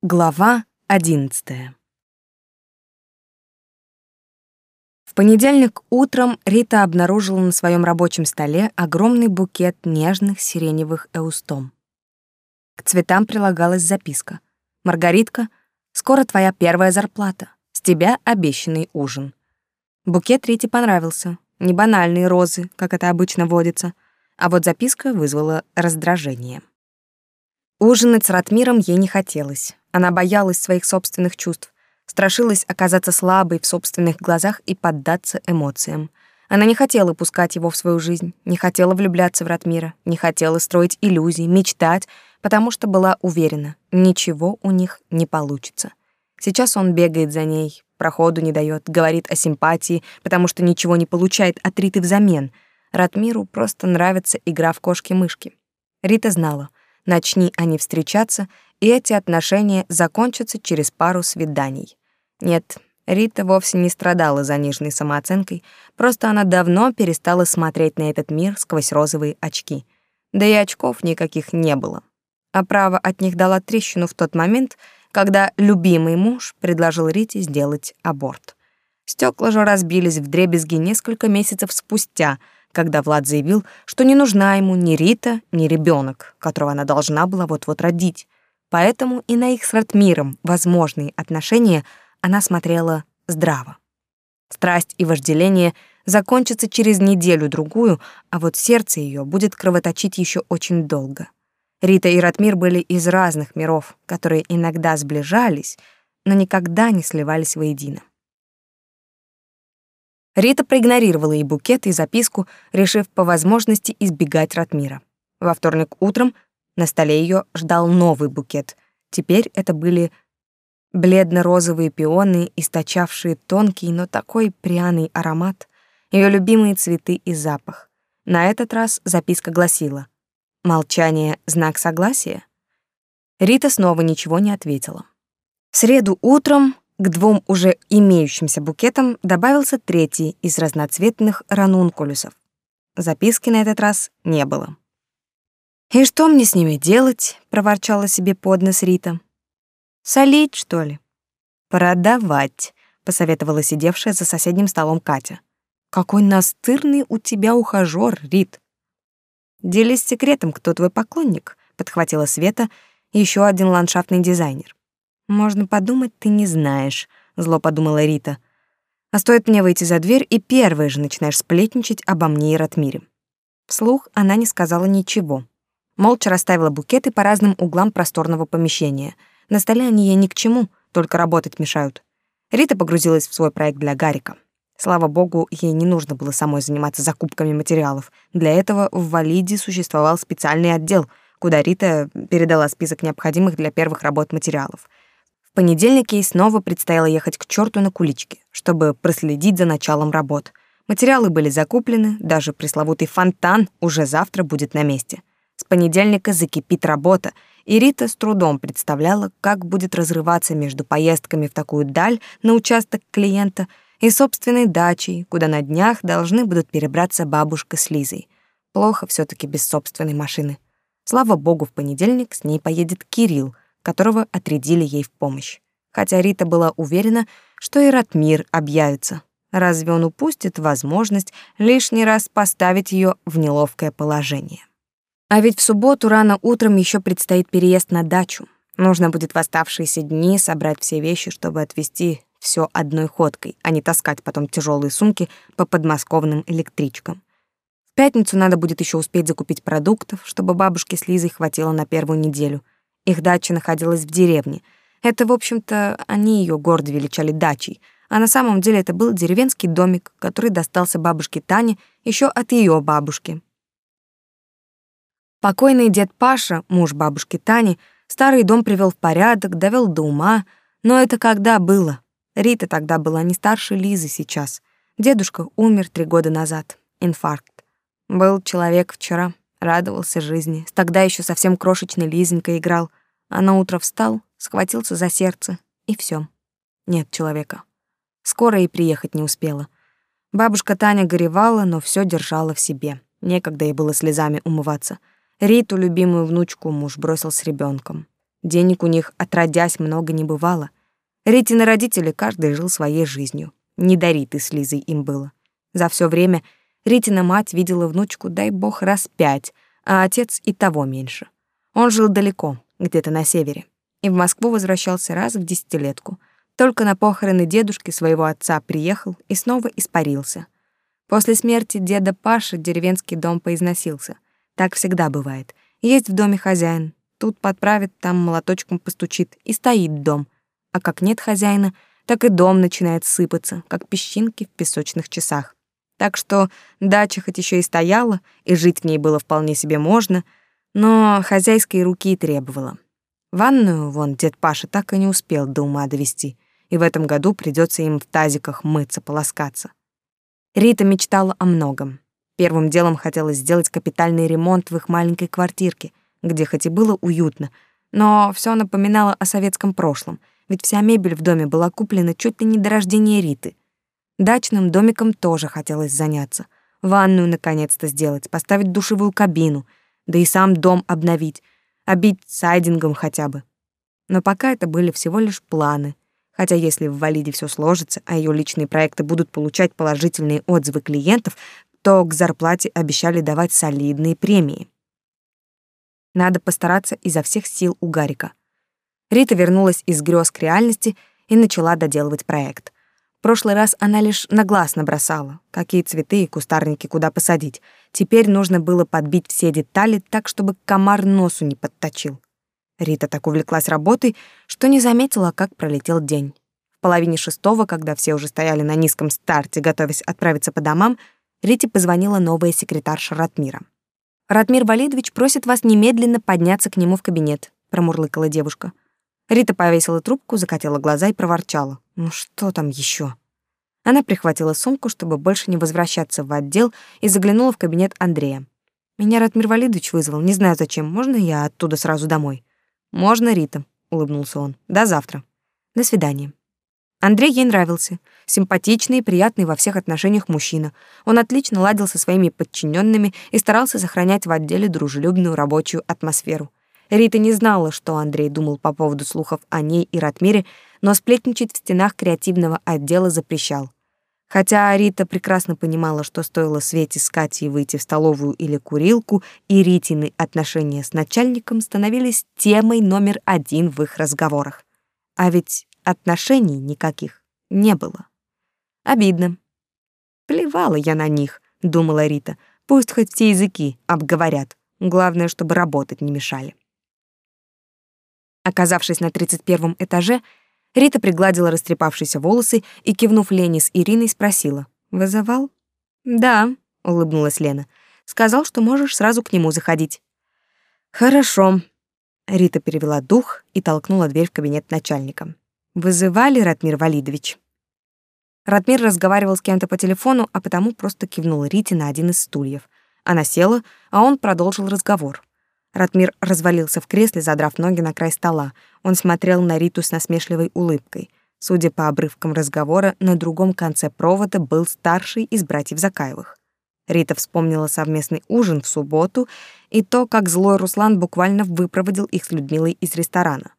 Глава одиннадцатая. В понедельник утром Рита обнаружила на своем рабочем столе огромный букет нежных сиреневых эустом. К цветам прилагалась записка. «Маргаритка, скоро твоя первая зарплата. С тебя обещанный ужин». Букет Рите понравился. Не банальные розы, как это обычно водится, а вот записка вызвала раздражение. Ужинать с Ратмиром ей не хотелось. Она боялась своих собственных чувств, страшилась оказаться слабой в собственных глазах и поддаться эмоциям. Она не хотела пускать его в свою жизнь, не хотела влюбляться в Ратмира, не хотела строить иллюзий, мечтать, потому что была уверена, ничего у них не получится. Сейчас он бегает за ней, проходу не дает, говорит о симпатии, потому что ничего не получает от Риты взамен. Ратмиру просто нравится игра в кошки-мышки. Рита знала, начни они встречаться, и эти отношения закончатся через пару свиданий. Нет, Рита вовсе не страдала заниженной самооценкой, просто она давно перестала смотреть на этот мир сквозь розовые очки. Да и очков никаких не было. А право от них дала трещину в тот момент, когда любимый муж предложил Рите сделать аборт. Стекла же разбились в дребезги несколько месяцев спустя, когда Влад заявил, что не нужна ему ни Рита, ни ребенок, которого она должна была вот-вот родить. Поэтому и на их с Ратмиром возможные отношения она смотрела здраво. Страсть и вожделение закончатся через неделю-другую, а вот сердце ее будет кровоточить еще очень долго. Рита и Ратмир были из разных миров, которые иногда сближались, но никогда не сливались воедино. Рита проигнорировала и букет, и записку, решив по возможности избегать Ратмира. Во вторник утром на столе ее ждал новый букет. Теперь это были бледно-розовые пионы, источавшие тонкий, но такой пряный аромат, ее любимые цветы и запах. На этот раз записка гласила «Молчание — знак согласия?» Рита снова ничего не ответила. В среду утром к двум уже имеющимся букетам добавился третий из разноцветных ранункулюсов. Записки на этот раз не было. «И что мне с ними делать?» — проворчала себе под нос Рита. «Солить, что ли?» «Продавать», — посоветовала сидевшая за соседним столом Катя. «Какой настырный у тебя ухажёр, Рит!» «Делись секретом, кто твой поклонник», — подхватила Света, еще один ландшафтный дизайнер. «Можно подумать, ты не знаешь», — зло подумала Рита. «А стоит мне выйти за дверь, и первой же начинаешь сплетничать обо мне и Ратмире». Вслух она не сказала ничего молча расставила букеты по разным углам просторного помещения. На столе они ей ни к чему, только работать мешают. Рита погрузилась в свой проект для Гарика. Слава богу, ей не нужно было самой заниматься закупками материалов. Для этого в Валиде существовал специальный отдел, куда Рита передала список необходимых для первых работ материалов. В понедельник ей снова предстояло ехать к черту на куличке, чтобы проследить за началом работ. Материалы были закуплены, даже пресловутый фонтан уже завтра будет на месте. С понедельника закипит работа, и Рита с трудом представляла, как будет разрываться между поездками в такую даль на участок клиента и собственной дачей, куда на днях должны будут перебраться бабушка с Лизой. Плохо все таки без собственной машины. Слава богу, в понедельник с ней поедет Кирилл, которого отрядили ей в помощь. Хотя Рита была уверена, что и Ратмир объявится. Разве он упустит возможность лишний раз поставить ее в неловкое положение? А ведь в субботу рано утром еще предстоит переезд на дачу. Нужно будет в оставшиеся дни собрать все вещи, чтобы отвезти все одной ходкой, а не таскать потом тяжелые сумки по подмосковным электричкам. В пятницу надо будет еще успеть закупить продуктов, чтобы бабушке с Лизой хватило на первую неделю. Их дача находилась в деревне. Это, в общем-то, они ее гордо величали дачей, а на самом деле это был деревенский домик, который достался бабушке Тане еще от ее бабушки, Покойный дед Паша, муж бабушки Тани, старый дом привел в порядок, довел до ума, но это когда было? Рита тогда была не старше Лизы сейчас. Дедушка умер три года назад. Инфаркт. Был человек вчера, радовался жизни. Тогда еще совсем крошечный Лизенька играл, а на утро встал, схватился за сердце, и все. Нет человека. Скоро и приехать не успела. Бабушка Таня горевала, но все держала в себе. Некогда ей было слезами умываться — Риту, любимую внучку, муж бросил с ребенком. Денег у них отродясь много не бывало. Ритины родители каждый жил своей жизнью. Не до Риты с Лизой им было. За все время Ритина мать видела внучку, дай бог, раз пять, а отец и того меньше. Он жил далеко, где-то на севере, и в Москву возвращался раз в десятилетку. Только на похороны дедушки своего отца приехал и снова испарился. После смерти деда Паши деревенский дом поизносился. Так всегда бывает. Есть в доме хозяин, тут подправит, там молоточком постучит, и стоит дом. А как нет хозяина, так и дом начинает сыпаться, как песчинки в песочных часах. Так что дача хоть еще и стояла, и жить в ней было вполне себе можно, но хозяйской руки требовала. Ванную вон дед Паша так и не успел до ума довести, и в этом году придется им в тазиках мыться, полоскаться. Рита мечтала о многом. Первым делом хотелось сделать капитальный ремонт в их маленькой квартирке, где хоть и было уютно, но все напоминало о советском прошлом, ведь вся мебель в доме была куплена чуть ли не до рождения Риты. Дачным домиком тоже хотелось заняться. Ванную наконец-то сделать, поставить душевую кабину, да и сам дом обновить, обить сайдингом хотя бы. Но пока это были всего лишь планы — Хотя если в Валиде все сложится, а ее личные проекты будут получать положительные отзывы клиентов, то к зарплате обещали давать солидные премии. Надо постараться изо всех сил у Гарика. Рита вернулась из грез к реальности и начала доделывать проект. В прошлый раз она лишь на глаз набросала, какие цветы и кустарники куда посадить. Теперь нужно было подбить все детали так, чтобы комар носу не подточил. Рита так увлеклась работой, что не заметила, как пролетел день. В половине шестого, когда все уже стояли на низком старте, готовясь отправиться по домам, Рите позвонила новая секретарша Ратмира. «Ратмир Валидович просит вас немедленно подняться к нему в кабинет», — промурлыкала девушка. Рита повесила трубку, закатила глаза и проворчала. «Ну что там еще? Она прихватила сумку, чтобы больше не возвращаться в отдел, и заглянула в кабинет Андрея. «Меня Ратмир Валидович вызвал, не знаю зачем. Можно я оттуда сразу домой?» Можно, Рита, улыбнулся он. До завтра. До свидания. Андрей ей нравился. Симпатичный, приятный во всех отношениях мужчина. Он отлично ладил со своими подчиненными и старался сохранять в отделе дружелюбную рабочую атмосферу. Рита не знала, что Андрей думал по поводу слухов о ней и Ратмире, но сплетничать в стенах креативного отдела запрещал. Хотя Рита прекрасно понимала, что стоило Свете с Катей выйти в столовую или курилку, и Ритины отношения с начальником становились темой номер один в их разговорах. А ведь отношений никаких не было. Обидно. Плевала я на них, думала Рита. Пусть хоть все языки обговорят. Главное, чтобы работать не мешали. Оказавшись на тридцать первом этаже, Рита пригладила растрепавшиеся волосы и, кивнув Лене с Ириной, спросила. «Вызывал?» «Да», — улыбнулась Лена. «Сказал, что можешь сразу к нему заходить». «Хорошо». Рита перевела дух и толкнула дверь в кабинет начальника. «Вызывали, Ратмир Валидович?» Ратмир разговаривал с кем-то по телефону, а потому просто кивнул Рите на один из стульев. Она села, а он продолжил разговор. Ратмир развалился в кресле, задрав ноги на край стола. Он смотрел на Риту с насмешливой улыбкой. Судя по обрывкам разговора, на другом конце провода был старший из братьев Закаевых. Рита вспомнила совместный ужин в субботу и то, как злой Руслан буквально выпроводил их с Людмилой из ресторана.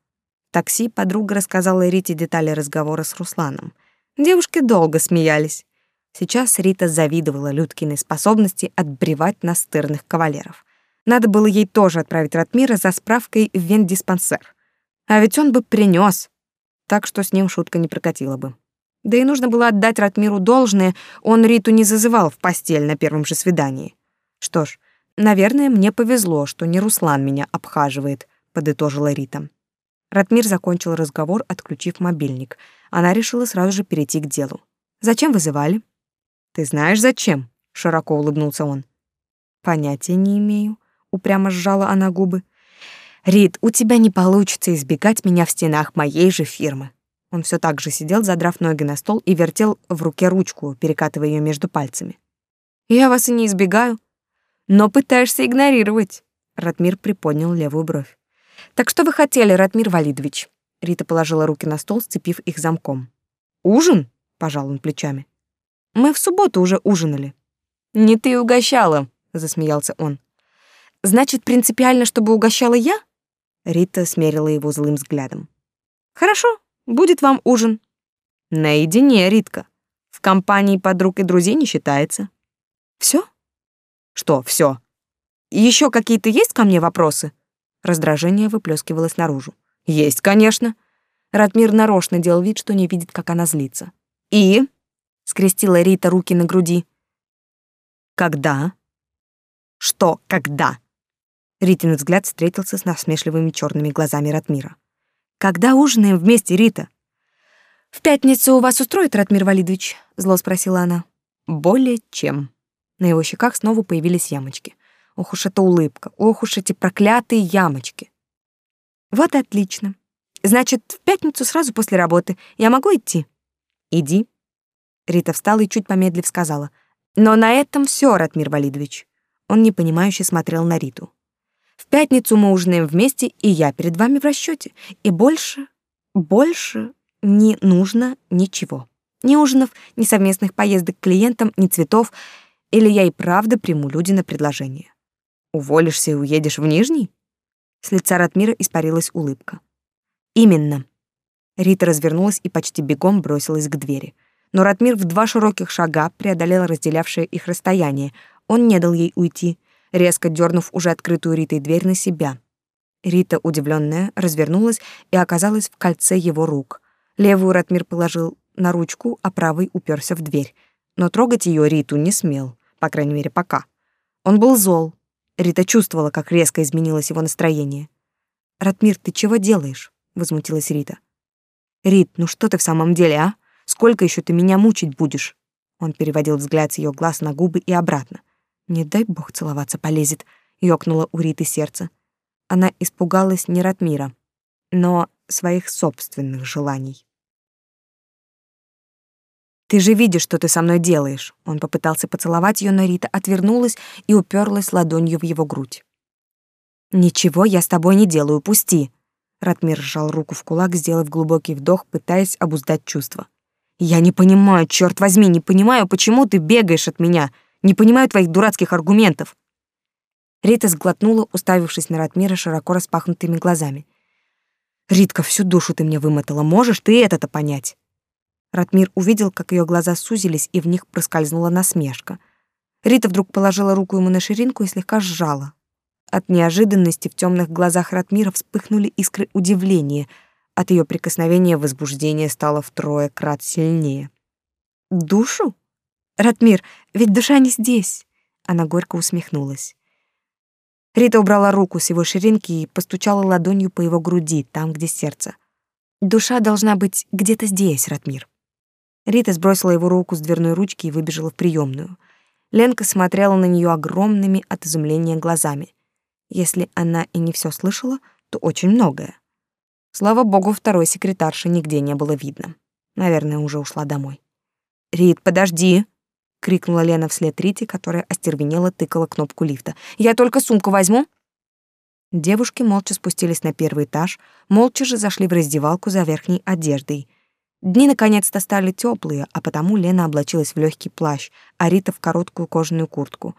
Такси подруга рассказала Рите детали разговора с Русланом. Девушки долго смеялись. Сейчас Рита завидовала Людкиной способности отбревать настырных кавалеров. Надо было ей тоже отправить Ратмира за справкой в вендиспансер. А ведь он бы принес, так что с ним шутка не прокатила бы. Да и нужно было отдать Ратмиру должное, он Риту не зазывал в постель на первом же свидании. Что ж, наверное, мне повезло, что не Руслан меня обхаживает, подытожила Рита. Ратмир закончил разговор, отключив мобильник. Она решила сразу же перейти к делу. Зачем вызывали? Ты знаешь зачем? широко улыбнулся он. Понятия не имею, упрямо сжала она губы. Рид, у тебя не получится избегать меня в стенах моей же фирмы. Он все так же сидел, задрав ноги на стол и вертел в руке ручку, перекатывая ее между пальцами. Я вас и не избегаю, но пытаешься игнорировать. Ратмир приподнял левую бровь. Так что вы хотели, Ратмир Валидович? Рита положила руки на стол, сцепив их замком. Ужин? пожал он плечами. Мы в субботу уже ужинали. Не ты угощала, засмеялся он. Значит, принципиально, чтобы угощала я? Рита смерила его злым взглядом. Хорошо, будет вам ужин. Наедине, Ритка. В компании подруг и друзей не считается. Все? Что, все? Еще какие-то есть ко мне вопросы? Раздражение выплескивалось наружу. Есть, конечно. Ратмир нарочно делал вид, что не видит, как она злится. И скрестила Рита руки на груди. Когда? Что, когда? Ритин взгляд встретился с насмешливыми черными глазами Ратмира. Когда ужинаем вместе, Рита? В пятницу у вас устроит Ратмир Валидович? зло спросила она. Более чем. На его щеках снова появились ямочки. Ох уж эта улыбка, ох уж эти проклятые ямочки. Вот отлично. Значит, в пятницу сразу после работы я могу идти? Иди. Рита встала и чуть помедлив сказала: "Но на этом все, Ратмир Валидович". Он непонимающе смотрел на Риту. В пятницу мы ужинаем вместе, и я перед вами в расчете. И больше, больше не нужно ничего. Ни ужинов, ни совместных поездок к клиентам, ни цветов. Или я и правда приму люди на предложение. Уволишься и уедешь в Нижний? С лица Ратмира испарилась улыбка. Именно. Рита развернулась и почти бегом бросилась к двери. Но Ратмир в два широких шага преодолел разделявшее их расстояние. Он не дал ей уйти, резко дернув уже открытую Ритой дверь на себя. Рита, удивленная, развернулась и оказалась в кольце его рук. Левую Ратмир положил на ручку, а правый уперся в дверь. Но трогать ее Риту не смел, по крайней мере, пока. Он был зол, Рита чувствовала, как резко изменилось его настроение. «Ратмир, ты чего делаешь?» — возмутилась Рита. «Рит, ну что ты в самом деле, а? Сколько еще ты меня мучить будешь?» Он переводил взгляд с ее глаз на губы и обратно. «Не дай бог целоваться полезет», — ёкнуло у Риты сердце. Она испугалась не Ратмира, но своих собственных желаний. Ты же видишь, что ты со мной делаешь. Он попытался поцеловать ее, но Рита отвернулась и уперлась ладонью в его грудь. Ничего я с тобой не делаю, пусти. Ратмир сжал руку в кулак, сделав глубокий вдох, пытаясь обуздать чувства. Я не понимаю, черт возьми, не понимаю, почему ты бегаешь от меня. Не понимаю твоих дурацких аргументов. Рита сглотнула, уставившись на Ратмира широко распахнутыми глазами. Ритка, всю душу ты мне вымотала, можешь ты это-то понять? Ратмир увидел, как ее глаза сузились, и в них проскользнула насмешка. Рита вдруг положила руку ему на ширинку и слегка сжала. От неожиданности в темных глазах Ратмира вспыхнули искры удивления. От ее прикосновения возбуждение стало втрое крат сильнее. «Душу? Ратмир, ведь душа не здесь!» Она горько усмехнулась. Рита убрала руку с его ширинки и постучала ладонью по его груди, там, где сердце. «Душа должна быть где-то здесь, Ратмир». Рита сбросила его руку с дверной ручки и выбежала в приемную. Ленка смотрела на нее огромными от изумления глазами. Если она и не все слышала, то очень многое. Слава богу, второй секретарши нигде не было видно. Наверное, уже ушла домой. «Рит, подожди!» — крикнула Лена вслед Рите, которая остервенела тыкала кнопку лифта. «Я только сумку возьму!» Девушки молча спустились на первый этаж, молча же зашли в раздевалку за верхней одеждой — Дни наконец-то стали теплые, а потому Лена облачилась в легкий плащ, а Рита в короткую кожаную куртку.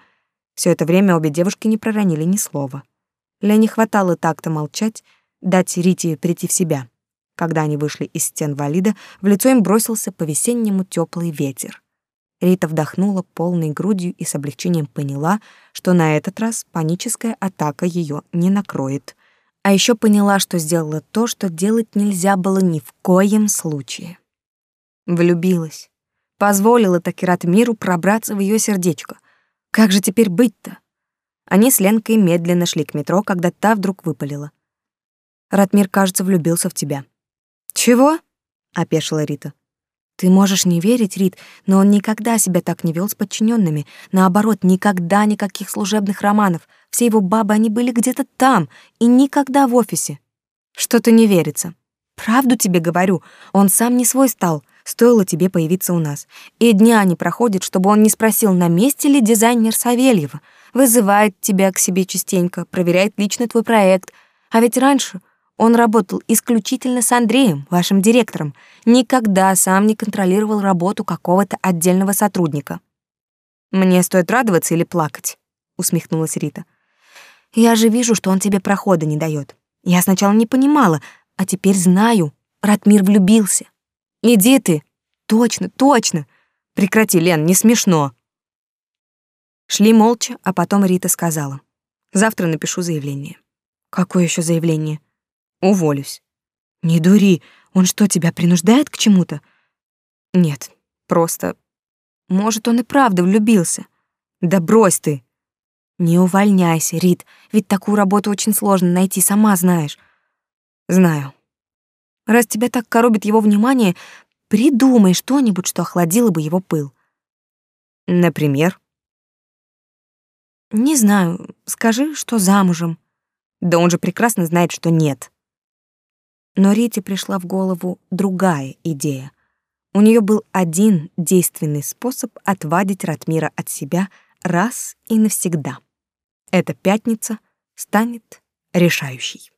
Все это время обе девушки не проронили ни слова. Лене хватало так-то молчать, дать Рите прийти в себя. Когда они вышли из стен валида, в лицо им бросился по-весеннему теплый ветер. Рита вдохнула полной грудью и с облегчением поняла, что на этот раз паническая атака ее не накроет. А еще поняла, что сделала то, что делать нельзя было ни в коем случае. Влюбилась. Позволила Такират миру пробраться в ее сердечко. Как же теперь быть-то? Они с Ленкой медленно шли к метро, когда та вдруг выпалила. «Ратмир, кажется, влюбился в тебя». «Чего?» — опешила Рита. Ты можешь не верить, Рит, но он никогда себя так не вел с подчиненными. Наоборот, никогда никаких служебных романов. Все его бабы, они были где-то там, и никогда в офисе. Что-то не верится. Правду тебе говорю, он сам не свой стал, стоило тебе появиться у нас. И дня не проходит, чтобы он не спросил, на месте ли дизайнер Савельева. Вызывает тебя к себе частенько, проверяет лично твой проект. А ведь раньше он работал исключительно с Андреем, вашим директором, никогда сам не контролировал работу какого-то отдельного сотрудника. Мне стоит радоваться или плакать, усмехнулась Рита. Я же вижу, что он тебе прохода не дает. Я сначала не понимала, а теперь знаю. Ратмир влюбился. Иди ты. Точно, точно. Прекрати, Лен, не смешно. Шли молча, а потом Рита сказала. Завтра напишу заявление. Какое еще заявление? Уволюсь. Не дури. Он что, тебя принуждает к чему-то? Нет, просто... Может, он и правда влюбился. Да брось ты. Не увольняйся, Рит, ведь такую работу очень сложно найти, сама знаешь. Знаю. Раз тебя так коробит его внимание, придумай что-нибудь, что охладило бы его пыл. Например? Не знаю, скажи, что замужем. Да он же прекрасно знает, что нет. Но Рите пришла в голову другая идея. У нее был один действенный способ отвадить Ратмира от себя раз и навсегда. Эта пятница станет решающей.